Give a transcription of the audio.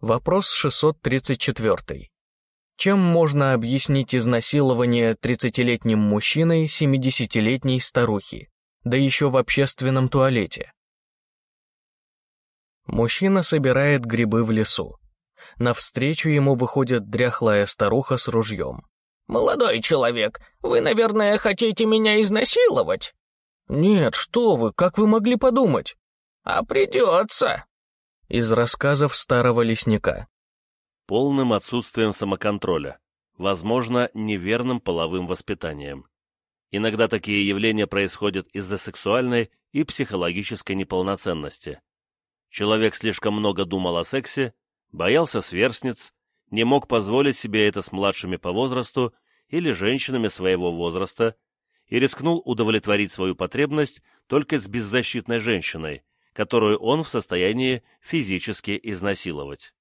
Вопрос 634. Чем можно объяснить изнасилование 30-летним мужчиной 70-летней старухи, да еще в общественном туалете? Мужчина собирает грибы в лесу. Навстречу ему выходит дряхлая старуха с ружьем. «Молодой человек, вы, наверное, хотите меня изнасиловать?» «Нет, что вы, как вы могли подумать?» «А придется!» Из рассказов старого лесника полным отсутствием самоконтроля, возможно, неверным половым воспитанием. Иногда такие явления происходят из-за сексуальной и психологической неполноценности. Человек слишком много думал о сексе, боялся сверстниц, не мог позволить себе это с младшими по возрасту или женщинами своего возраста и рискнул удовлетворить свою потребность только с беззащитной женщиной, которую он в состоянии физически изнасиловать.